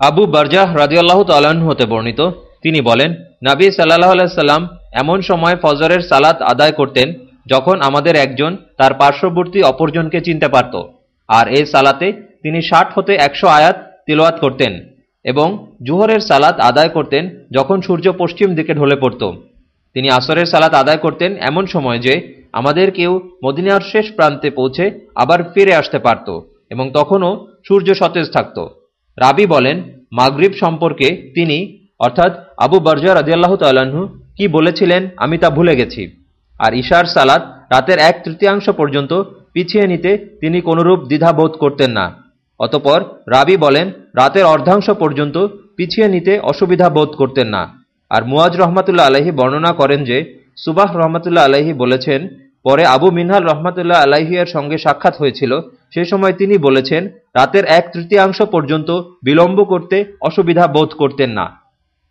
আবু বারজাহ রাজিয়াল্লাহ তাল্লাহ্ন হতে বর্ণিত। তিনি বলেন, নাবী সাল্লাহ আলাইসাল্লাম এমন সময় ফজরের সালাত আদায় করতেন যখন আমাদের একজন তার পার্শ্ববর্তী অপরজনকে চিনতে পারত। আর এই সালাতে তিনি ষাট হতে একশো আয়াত তিলওয়াত করতেন এবং জুহরের সালাত আদায় করতেন যখন সূর্য পশ্চিম দিকে ঢলে পড়ত। তিনি আসরের সালাত আদায় করতেন এমন সময় যে আমাদের কেউ মদিনার শেষ প্রান্তে পৌঁছে আবার ফিরে আসতে পারত এবং তখনও সূর্য সতেজ থাকত। রাবি বলেন, মাগরিব সম্পর্কে তিনি, অর্থাৎ আবু বর্জা রাজিয়াল্লাহ তাল্লাহ্ন কি বলেছিলেন আমি তা ভুলে গেছি। আর ঈশার সালাত রাতের এক তৃতীয়াংশ পর্যন্ত পিছিয়ে নিতে তিনি কোনরূপ দ্বিধাবোধ করতেন না। অতপর রাবি বলেন, রাতের অর্ধাংশ পর্যন্ত পিছিয়ে নিতে অসুবিধা বোধ করতেন না। আর মুয়াজ রহমাতুল্লাহ আলাহি বর্ণনা করেন যে, সুবাহ রহমতুল্লাহ আলাহি বলেছেন, পরে আবু মিনহাল রহমতুল্লাহ আলাহিয়ার সঙ্গে সাক্ষাৎ হয়েছিল সে সময় তিনি বলেছেন রাতের এক তৃতীয়াংশ পর্যন্ত বিলম্ব করতে অসুবিধা বোধ করতেন না।